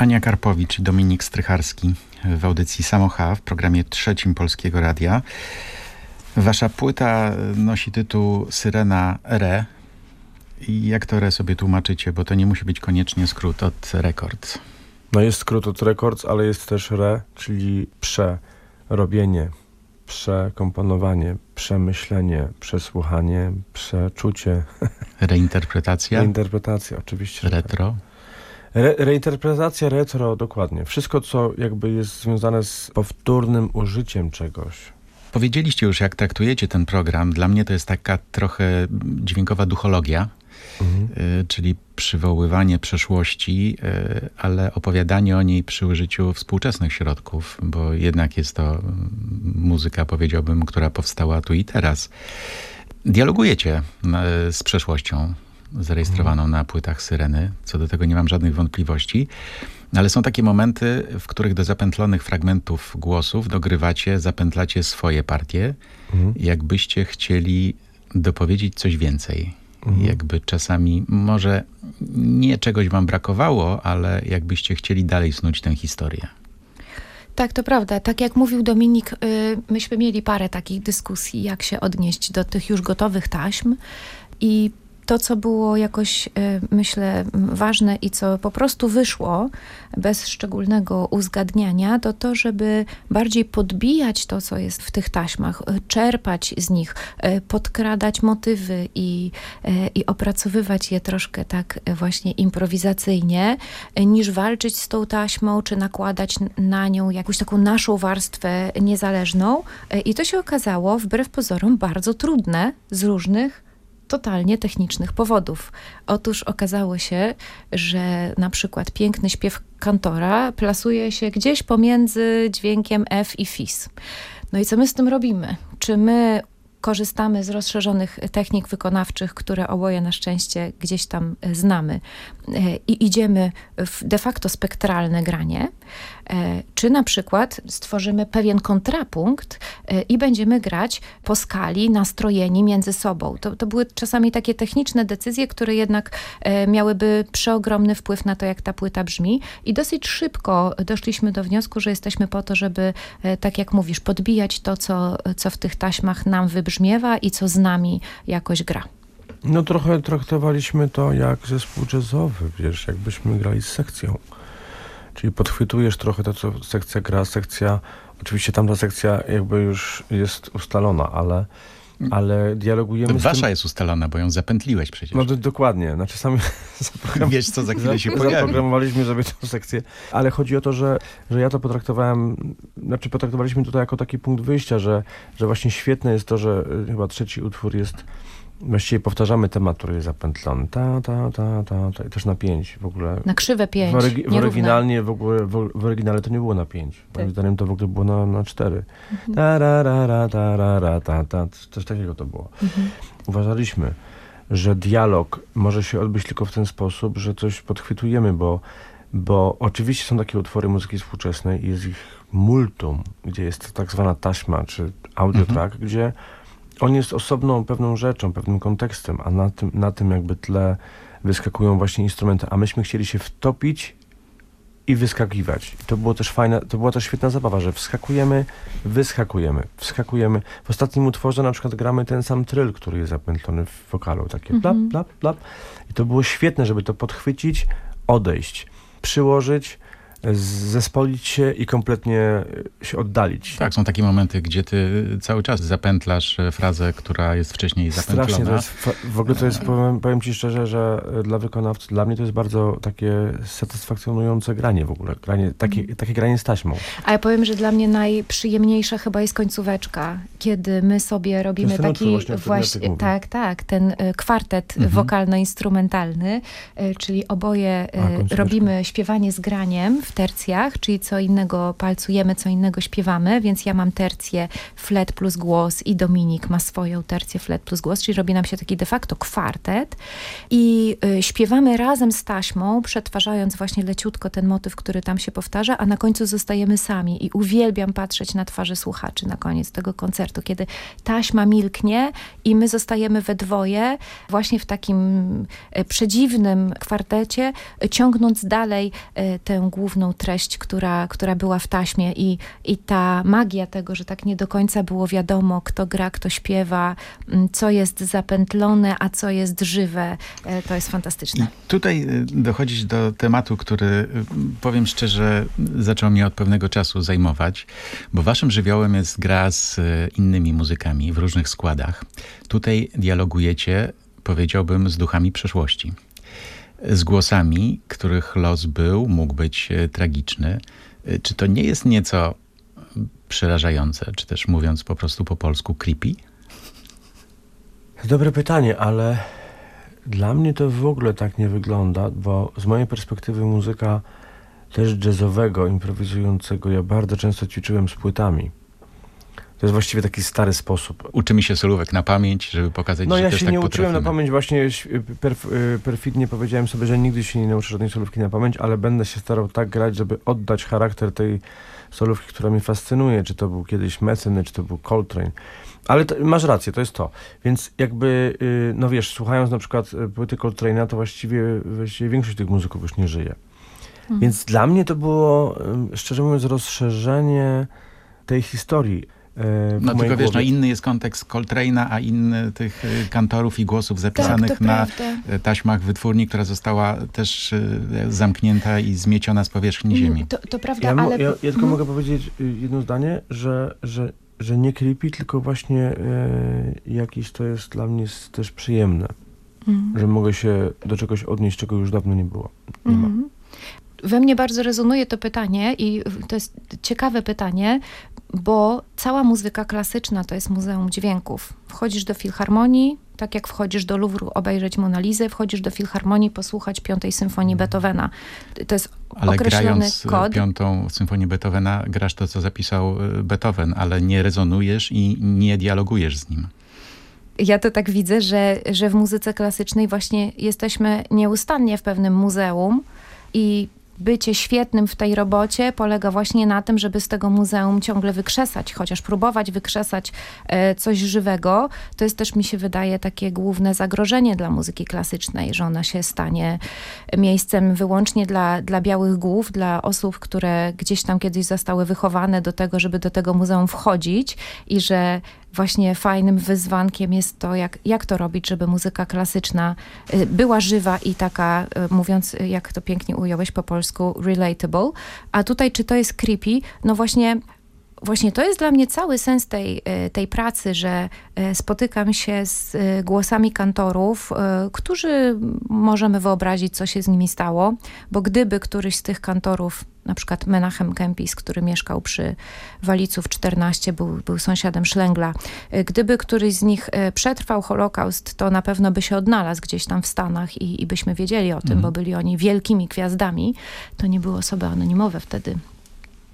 Speaker 8: Ania Karpowicz i Dominik Strycharski w audycji Samocha w programie trzecim Polskiego Radia. Wasza płyta nosi tytuł Syrena Re. I jak to Re sobie tłumaczycie, bo to nie musi być koniecznie skrót od rekord.
Speaker 9: No jest skrót od records, ale jest też re, czyli przerobienie, przekomponowanie, przemyślenie, przesłuchanie, przeczucie,
Speaker 8: Reinterpretacja,
Speaker 9: reinterpretacja oczywiście. że tak. Re, reinterpretacja retro, dokładnie. Wszystko, co jakby jest związane z powtórnym użyciem czegoś.
Speaker 8: Powiedzieliście już, jak traktujecie ten program. Dla mnie to jest taka trochę dźwiękowa duchologia, y, czyli przywoływanie przeszłości, y, ale opowiadanie o niej przy użyciu współczesnych środków, bo jednak jest to mm, muzyka, powiedziałbym, która powstała tu i teraz. Dialogujecie na- z przeszłością zarejestrowaną na płytach Syreny. Co do tego nie mam żadnych wątpliwości. Ale są takie momenty, w których do zapętlonych fragmentów głosów dogrywacie, zapętlacie swoje partie, jakbyście chcieli dopowiedzieć coś więcej. Jakby czasami może nie czegoś wam brakowało, ale jakbyście chcieli dalej snuć tę historię.
Speaker 7: Tak, to prawda. Tak jak mówił Dominik, y, myśmy mieli parę takich dyskusji, jak się odnieść do tych już gotowych taśm. I to, co było jakoś, y, myślę, ważne i co po prostu wyszło bez szczególnego uzgadniania, to to, żeby bardziej podbijać to, co jest w tych taśmach, y, czerpać z nich, y, podkradać motywy i, i opracowywać je troszkę tak właśnie improwizacyjnie, niż walczyć z tą taśmą, czy nakładać na nią jakąś taką naszą warstwę niezależną. I to się okazało, wbrew pozorom, bardzo trudne z różnych totalnie technicznych powodów. Otóż okazało się, że na przykład piękny śpiew kantora plasuje się gdzieś pomiędzy dźwiękiem F i Fis. No i co my z tym robimy? Czy my korzystamy z rozszerzonych technik wykonawczych, które oboje na szczęście gdzieś tam e, znamy e, i idziemy w de facto spektralne granie, czy na przykład stworzymy pewien kontrapunkt e, i będziemy grać po skali, nastrojeni między sobą. To, to były czasami takie techniczne decyzje, które jednak e, miałyby przeogromny wpływ na to, jak ta płyta brzmi i dosyć szybko doszliśmy do wniosku, że jesteśmy po to, żeby, e, tak jak mówisz, podbijać to, co, co w tych taśmach nam wybrzmiewa i co z nami jakoś gra.
Speaker 9: No trochę traktowaliśmy to jak zespół jazzowy, wiesz, jakbyśmy grali z sekcją. Czyli podchwytujesz trochę to, co sekcja gra, sekcja, oczywiście tamta sekcja jakby już jest ustalona, ale, ale dialogujemy
Speaker 8: Wasza
Speaker 9: tym...
Speaker 8: jest ustalona, bo ją zapętliłeś przecież.
Speaker 9: No do, dokładnie, znaczy sami zaprogram...
Speaker 8: Wiesz, co za chwilę się pojawi.
Speaker 9: zaprogramowaliśmy sobie tę sekcję, ale chodzi o to, że, że ja to potraktowałem, znaczy potraktowaliśmy tutaj jako taki punkt wyjścia, że, że właśnie świetne jest to, że y, chyba trzeci utwór jest Właściwie powtarzamy temat, który jest zapętlony. Ta, ta, ta, ta, ta. I też na pięć w ogóle.
Speaker 7: Na krzywe pięć,
Speaker 9: W, orygi- w oryginalnie w ogóle, w, w oryginale to nie było na pięć. Moim
Speaker 7: Tak.
Speaker 9: zdaniem to w ogóle było na, na cztery. Ta, ra, ra, ra, ta, ra, ra, ta, ta. Coś takiego to było. Uważaliśmy, że dialog może się odbyć tylko w ten sposób, że coś podchwytujemy, bo, bo oczywiście są takie utwory muzyki współczesnej i jest ich multum, gdzie jest tak zwana taśma, czy audiotrack, gdzie on jest osobną pewną rzeczą, pewnym kontekstem, a na tym, na tym jakby tle wyskakują właśnie instrumenty, a myśmy chcieli się wtopić i wyskakiwać. I to było też fajne, to była też świetna zabawa, że wskakujemy, wyskakujemy, wskakujemy. W ostatnim utworze na przykład gramy ten sam tryl, który jest zapętlony w wokalu, takie plap, plap, plap. I to było świetne, żeby to podchwycić, odejść, przyłożyć, zespolić się i kompletnie e, się oddalić.
Speaker 8: Tak, są takie momenty, gdzie ty cały czas zapętlasz e, frazę, która jest wcześniej
Speaker 9: Strasznie to
Speaker 8: zapętlona.
Speaker 9: jest, w ogóle to jest, powiem, powiem ci szczerze, że e, dla wykonawcy, dla mnie to jest bardzo takie satysfakcjonujące granie w ogóle, granie, takie, takie granie z taśmą.
Speaker 7: A ja powiem, że dla mnie najprzyjemniejsza chyba jest końcóweczka, kiedy my sobie robimy taki
Speaker 9: właśnie, Jacek mówi.
Speaker 7: tak, tak, ten e, kwartet wokalno-instrumentalny, e, czyli oboje e,
Speaker 9: końcóweczka.
Speaker 7: robimy śpiewanie z graniem w tercjach, czyli co innego palcujemy, co innego śpiewamy, więc ja mam tercję flet plus głos i Dominik ma swoją tercję flet plus głos, czyli robi nam się taki de facto kwartet i y, śpiewamy razem z taśmą, przetwarzając właśnie leciutko ten motyw, który tam się powtarza, a na końcu zostajemy sami i uwielbiam patrzeć na twarze słuchaczy na koniec tego koncertu, kiedy taśma milknie i my zostajemy we dwoje właśnie w takim e, przedziwnym kwartecie, e, ciągnąc dalej e, tę główną treść, która, która była w taśmie i, i ta magia tego, że tak nie do końca było wiadomo, kto gra, kto śpiewa, m, co jest zapętlone, a co jest żywe, e, to jest fantastyczne.
Speaker 8: Tutaj y, dochodzić do tematu, który y, powiem szczerze, zaczął mnie od pewnego czasu zajmować, bo waszym żywiołem jest gra z innymi muzykami w różnych składach. Tutaj dialogujecie, powiedziałbym, z duchami przeszłości. Z głosami, których los był, mógł być y, tragiczny. Y, Czy to nie jest nieco przerażające, czy też mówiąc po prostu po polsku creepy?
Speaker 9: Dobre pytanie, ale dla mnie to w ogóle tak nie wygląda, bo z mojej perspektywy muzyka też jazzowego, improwizującego, ja bardzo często ćwiczyłem z płytami. To jest właściwie taki stary sposób.
Speaker 8: Uczymy się solówek na pamięć, żeby pokazać,
Speaker 9: No
Speaker 8: że
Speaker 9: ja
Speaker 8: też
Speaker 9: się
Speaker 8: tak
Speaker 9: nie uczyłem na
Speaker 8: potrafimy.
Speaker 9: pamięć, właśnie perf, y, perfidnie powiedziałem sobie, że nigdy się nie nauczę żadnej solówki na pamięć, ale będę się starał tak grać, żeby oddać charakter tej solówki, która mnie fascynuje, czy to był kiedyś Meceny, czy to był Coltrane. Ale to, masz rację, to jest to. Więc jakby, y, no wiesz, słuchając na przykład y, płyty Coltrane'a, to właściwie, właściwie większość tych muzyków już nie żyje.
Speaker 7: Mhm.
Speaker 9: Więc dla mnie to było, szczerze mówiąc, rozszerzenie tej historii. W
Speaker 8: No tylko wiesz, no inny jest kontekst Coltrane'a, a inny tych y, kantorów i głosów zapisanych
Speaker 7: tak,
Speaker 8: na
Speaker 7: prawda.
Speaker 8: y, taśmach wytwórni, która została też y, zamknięta i zmieciona z powierzchni ziemi.
Speaker 7: Mm, To, to prawda,
Speaker 9: Ja,
Speaker 7: ale...
Speaker 9: ja, ja tylko
Speaker 7: Mhm.
Speaker 9: mogę powiedzieć jedno zdanie, że, że, że nie creepy, tylko właśnie e, jakiś to jest dla mnie s- też przyjemne,
Speaker 7: Mhm.
Speaker 9: że mogę się do czegoś odnieść, czego już dawno nie było. Nie ma.
Speaker 7: Mhm. We mnie bardzo rezonuje to pytanie i to jest ciekawe pytanie, bo cała muzyka klasyczna to jest muzeum dźwięków. Wchodzisz do filharmonii, tak jak wchodzisz do Louvru obejrzeć Monalizę, wchodzisz do filharmonii posłuchać piątej symfonii Beethovena. To jest
Speaker 8: Ale
Speaker 7: określony
Speaker 8: grając y,
Speaker 7: kod.
Speaker 8: piątą symfonię Beethovena, grasz to, co zapisał y, Beethoven, ale nie rezonujesz i nie dialogujesz z nim.
Speaker 7: Ja to tak widzę, że, że w muzyce klasycznej właśnie jesteśmy nieustannie w pewnym muzeum i bycie świetnym w tej robocie polega właśnie na tym, żeby z tego muzeum ciągle wykrzesać, chociaż próbować wykrzesać e, coś żywego. To jest też, mi się wydaje, takie główne zagrożenie dla muzyki klasycznej, że ona się stanie miejscem wyłącznie dla, dla białych głów, dla osób, które gdzieś tam kiedyś zostały wychowane do tego, żeby do tego muzeum wchodzić i że właśnie fajnym wyzwankiem jest to, jak, jak to robić, żeby muzyka klasyczna y, była żywa i taka, y, mówiąc, y, jak to pięknie ująłeś po polsku, relatable. A tutaj, czy to jest creepy? No właśnie, właśnie to jest dla mnie cały sens tej, tej pracy, że spotykam się z głosami kantorów, którzy możemy wyobrazić, co się z nimi stało, bo gdyby któryś z tych kantorów, na przykład Menachem Kempis, który mieszkał przy Waliców 14, był, był sąsiadem Szlęgla, y, gdyby któryś z nich y, przetrwał Holokaust, to na pewno by się odnalazł gdzieś tam w Stanach i, i byśmy wiedzieli o tym,
Speaker 8: Mhm.
Speaker 7: bo byli oni wielkimi gwiazdami. To nie były osoby anonimowe wtedy.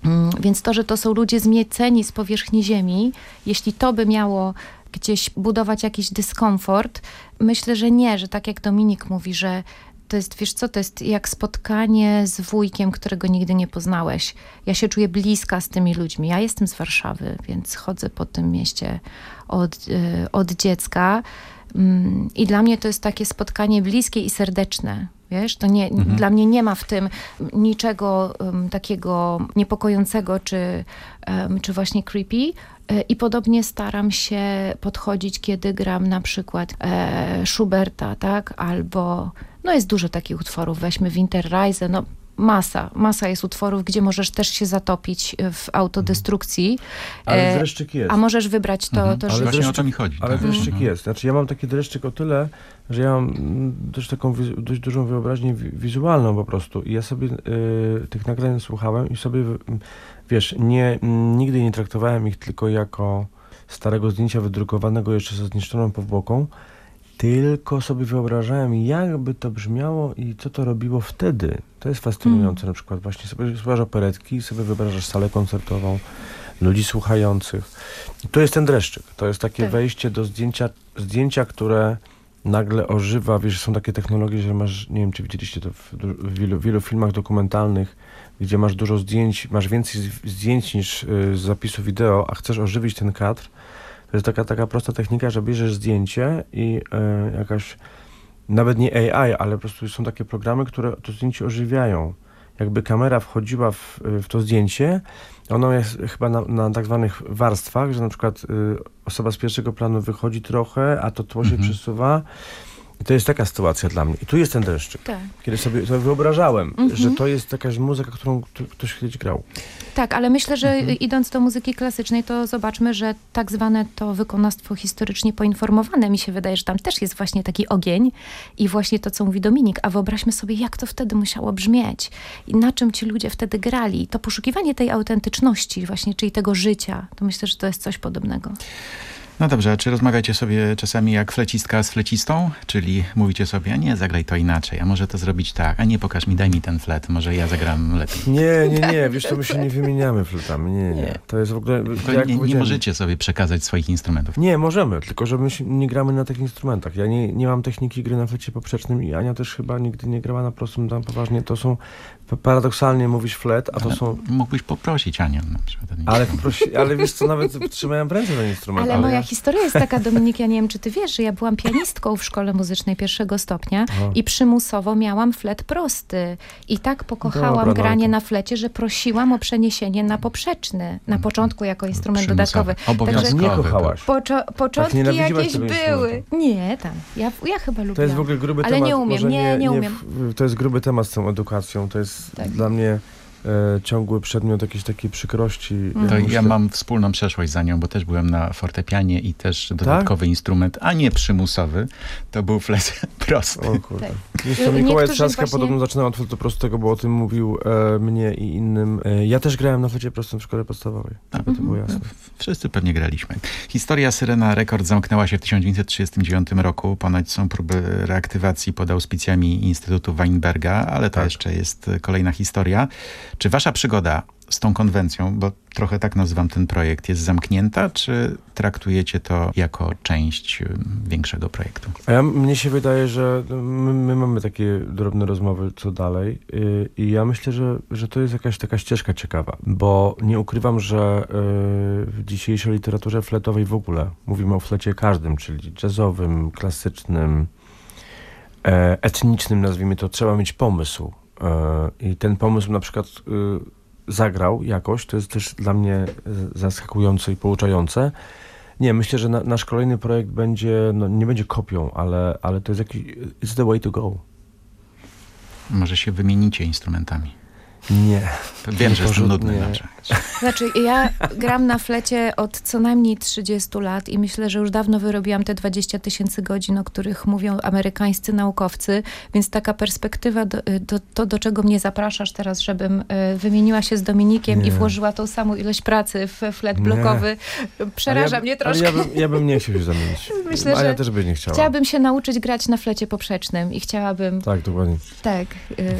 Speaker 7: Mm, Więc to, że to są ludzie zmieceni z powierzchni ziemi, jeśli to by miało gdzieś budować jakiś dyskomfort, myślę, że nie, że tak jak Dominik mówi, że to jest, wiesz co, to jest jak spotkanie z wujkiem, którego nigdy nie poznałeś. Ja się czuję bliska z tymi ludźmi. Ja jestem z Warszawy, więc chodzę po tym mieście od, y, od dziecka. Mm, I dla mnie to jest takie spotkanie bliskie i serdeczne. Wiesz, to nie,
Speaker 8: Mhm.
Speaker 7: dla mnie nie ma w tym niczego um, takiego niepokojącego czy, um, czy właśnie creepy. E, I podobnie staram się podchodzić, kiedy gram na przykład e, Schuberta, tak? Albo, no jest dużo takich utworów, weźmy Winterreise, no masa, masa jest utworów, gdzie możesz też się zatopić w autodestrukcji.
Speaker 9: Ale
Speaker 7: E,
Speaker 9: dreszczyk jest.
Speaker 7: A możesz wybrać to,
Speaker 8: Mhm.
Speaker 7: to
Speaker 9: Ale
Speaker 7: że
Speaker 8: Właśnie o
Speaker 9: dreszczyk-
Speaker 8: to mi chodzi.
Speaker 9: Ale
Speaker 8: tak.
Speaker 9: dreszczyk
Speaker 8: Mhm.
Speaker 9: jest. Znaczy ja mam taki dreszczyk o tyle, że ja mam też taką dość dużą wyobraźnię wi- wizualną po prostu. I ja sobie y, tych nagrań słuchałem i sobie, wiesz, nie, nigdy nie traktowałem ich tylko jako starego zdjęcia wydrukowanego jeszcze ze zniszczoną powłoką. Tylko sobie wyobrażałem, jakby to brzmiało i co to robiło wtedy. To jest fascynujące. Na przykład właśnie sobie słuchasz operetki i sobie wyobrażasz salę koncertową, ludzi słuchających. I to jest ten dreszczyk. To jest takie
Speaker 7: Tak.
Speaker 9: wejście do zdjęcia, zdjęcia, które nagle ożywa. Wiesz, są takie technologie, że masz, nie wiem, czy widzieliście to w, w wielu, wielu filmach dokumentalnych, gdzie masz dużo zdjęć, masz więcej zdjęć niż y, z zapisu wideo, a chcesz ożywić ten kadr. To jest taka, taka prosta technika, że bierzesz zdjęcie i y, jakaś, nawet nie AI, ale po prostu są takie programy, które to zdjęcie ożywiają. Jakby kamera wchodziła w, w to zdjęcie, ono jest chyba na, na tak zwanych warstwach, że na przykład y, osoba z pierwszego planu wychodzi trochę, a to tło się
Speaker 8: Mhm.
Speaker 9: przesuwa. I to jest taka sytuacja dla mnie. I tu jest ten dreszczyk.
Speaker 7: Tak.
Speaker 9: Kiedy sobie to wyobrażałem,
Speaker 7: Mhm.
Speaker 9: że to jest jakaś muzyka, którą kto- ktoś kiedyś grał.
Speaker 7: Tak, ale myślę, że
Speaker 9: Mhm.
Speaker 7: idąc do muzyki klasycznej, to zobaczmy, że tak zwane to wykonawstwo historycznie poinformowane, mi się wydaje, że tam też jest właśnie taki ogień i właśnie to, co mówi Dominik, a wyobraźmy sobie, jak to wtedy musiało brzmieć i na czym ci ludzie wtedy grali. To poszukiwanie tej autentyczności właśnie, czyli tego życia, to myślę, że to jest coś podobnego.
Speaker 8: No dobrze, a czy rozmawiacie sobie czasami jak flecistka z flecistą? Czyli mówicie sobie, a nie, zagraj to inaczej, a może to zrobić tak, a nie, pokaż mi, daj mi ten flet, może ja zagram lepiej.
Speaker 9: Nie, nie, nie, wiesz co, my się nie wymieniamy flutami, nie, nie. To jest w ogóle,
Speaker 8: To
Speaker 9: jak
Speaker 8: nie, nie możecie sobie przekazać swoich instrumentów.
Speaker 9: Nie, możemy, tylko że my nie gramy na takich instrumentach. Ja nie, nie mam techniki gry na flecie poprzecznym i Ania też chyba nigdy nie grała na prostym, tam poważnie. To są, paradoksalnie mówisz flet, a to
Speaker 8: Ale
Speaker 9: są...
Speaker 8: Mógłbyś poprosić Anię na przykład.
Speaker 9: Ale, poprosi, ale wiesz co, nawet trzymałem w ręce ten instrument.
Speaker 7: Ale moja
Speaker 9: ja...
Speaker 7: historia jest taka, Dominik, ja nie wiem, czy ty wiesz, że ja byłam pianistką w szkole muzycznej pierwszego stopnia
Speaker 9: Aha.
Speaker 7: i przymusowo miałam flet prosty. I tak pokochałam
Speaker 9: Dobra, no
Speaker 7: granie
Speaker 9: to-
Speaker 7: na flecie, że prosiłam o przeniesienie na poprzeczny. Na początku jako instrument
Speaker 8: Przymusowy.
Speaker 7: dodatkowy.
Speaker 8: Obowiązkowy.
Speaker 9: Nie
Speaker 8: był.
Speaker 9: kochałaś.
Speaker 7: Poczo- początki
Speaker 9: nienawidziłaś
Speaker 7: jakieś były. Nie, tam. Ja, ja chyba lubiłam.
Speaker 9: To jest w ogóle gruby
Speaker 7: Ale
Speaker 9: temat.
Speaker 7: nie umiem,
Speaker 9: może
Speaker 7: nie, nie umiem.
Speaker 9: w- to jest gruby temat z tą edukacją. To jest
Speaker 7: Tak.
Speaker 9: dla mnie e, ciągły przedmiot jakiejś takiej przykrości.
Speaker 7: Mhm.
Speaker 8: To ja
Speaker 9: myślę-
Speaker 8: mam wspólną przeszłość za nią, bo też byłem na fortepianie i też dodatkowy instrument, a nie przymusowy, to był flet prosty.
Speaker 9: O kurde.
Speaker 7: Tak.
Speaker 9: Mikołaj Trzaska
Speaker 7: właśnie-
Speaker 9: podobno zaczynał od fletu prostego, bo o tym mówił e, mnie i innym. E, ja też grałem na flecie prostym w szkole podstawowej, żeby to było jasne.
Speaker 8: Wszyscy pewnie graliśmy. Historia Syrena Rekord zamknęła się w 1939 roku. Ponoć są próby reaktywacji pod auspicjami Instytutu Weinberga, ale to
Speaker 9: Tak.
Speaker 8: jeszcze jest kolejna historia. Czy wasza przygoda z tą konwencją, bo trochę tak nazywam ten projekt, jest zamknięta, czy traktujecie to jako część y, większego projektu?
Speaker 9: Ja, mnie się wydaje, że my, my mamy takie drobne rozmowy co dalej y, i ja myślę, że, że to jest jakaś taka ścieżka ciekawa, bo nie ukrywam, że y, w dzisiejszej literaturze fletowej w ogóle mówimy o flecie każdym, czyli jazzowym, klasycznym, e, etnicznym, nazwijmy to, trzeba mieć pomysł. E, I ten pomysł na przykład y, zagrał jakoś, to jest też dla mnie e, zaskakujące i pouczające. Nie, myślę, że na, nasz kolejny projekt będzie, no nie będzie kopią, ale, ale to jest jakiś, it's the way to go.
Speaker 8: Może się wymienicie instrumentami?
Speaker 9: Nie.
Speaker 8: Wiem, że jestem nudny. Znaczy.
Speaker 7: Znaczy, ja gram na flecie od co najmniej 30 lat i myślę, że już dawno wyrobiłam te 20 tysięcy godzin, o których mówią amerykańscy naukowcy, więc taka perspektywa, do, do, to do czego mnie zapraszasz teraz, żebym y, wymieniła się z Dominikiem
Speaker 9: Nie.
Speaker 7: i włożyła tą samą ilość pracy w flet
Speaker 9: Nie.
Speaker 7: blokowy, przeraża
Speaker 9: ja,
Speaker 7: mnie troszkę.
Speaker 9: Ja bym, ja bym nie chciał się zamienić.
Speaker 7: Myślę,
Speaker 9: Ania
Speaker 7: że
Speaker 9: też by nie chciała.
Speaker 7: Chciałabym się nauczyć grać na flecie poprzecznym i chciałabym
Speaker 9: Tak, dokładnie.
Speaker 7: tak y,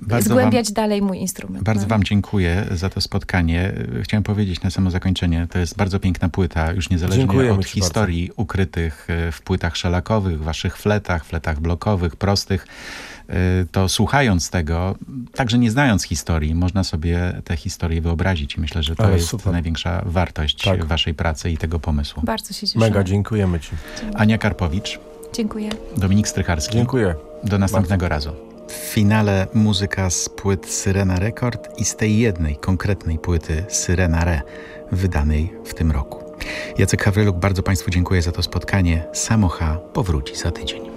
Speaker 8: Bardzo wam,
Speaker 7: zgłębiać dalej mój instrument.
Speaker 8: bardzo
Speaker 7: no.
Speaker 8: wam dziękuję za to spotkanie. Chciałem powiedzieć na samo zakończenie, to jest bardzo piękna płyta, już niezależnie
Speaker 9: Dziękujemy
Speaker 8: od historii ukrytych e, w płytach szelakowych, waszych fletach, fletach blokowych, prostych. E, To słuchając tego, także nie znając historii, można sobie tę historię wyobrazić i myślę, że to
Speaker 9: Ale
Speaker 8: jest
Speaker 9: super.
Speaker 8: największa wartość
Speaker 9: Tak.
Speaker 8: waszej pracy i tego pomysłu.
Speaker 7: Bardzo się cieszę.
Speaker 9: Mega, dziękujemy ci.
Speaker 8: Ania Karpowicz,
Speaker 7: Dziękuję.
Speaker 8: Dominik Strycharski.
Speaker 9: Dziękuję.
Speaker 8: Do następnego razu. W finale muzyka z płyt Syrena Rekord i z tej jednej konkretnej płyty Syrena Re, wydanej w tym roku. Jacek Hawryluk, bardzo Państwu dziękuję za to spotkanie. Samocha powróci za tydzień.